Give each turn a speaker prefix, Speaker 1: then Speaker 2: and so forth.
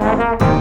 Speaker 1: Música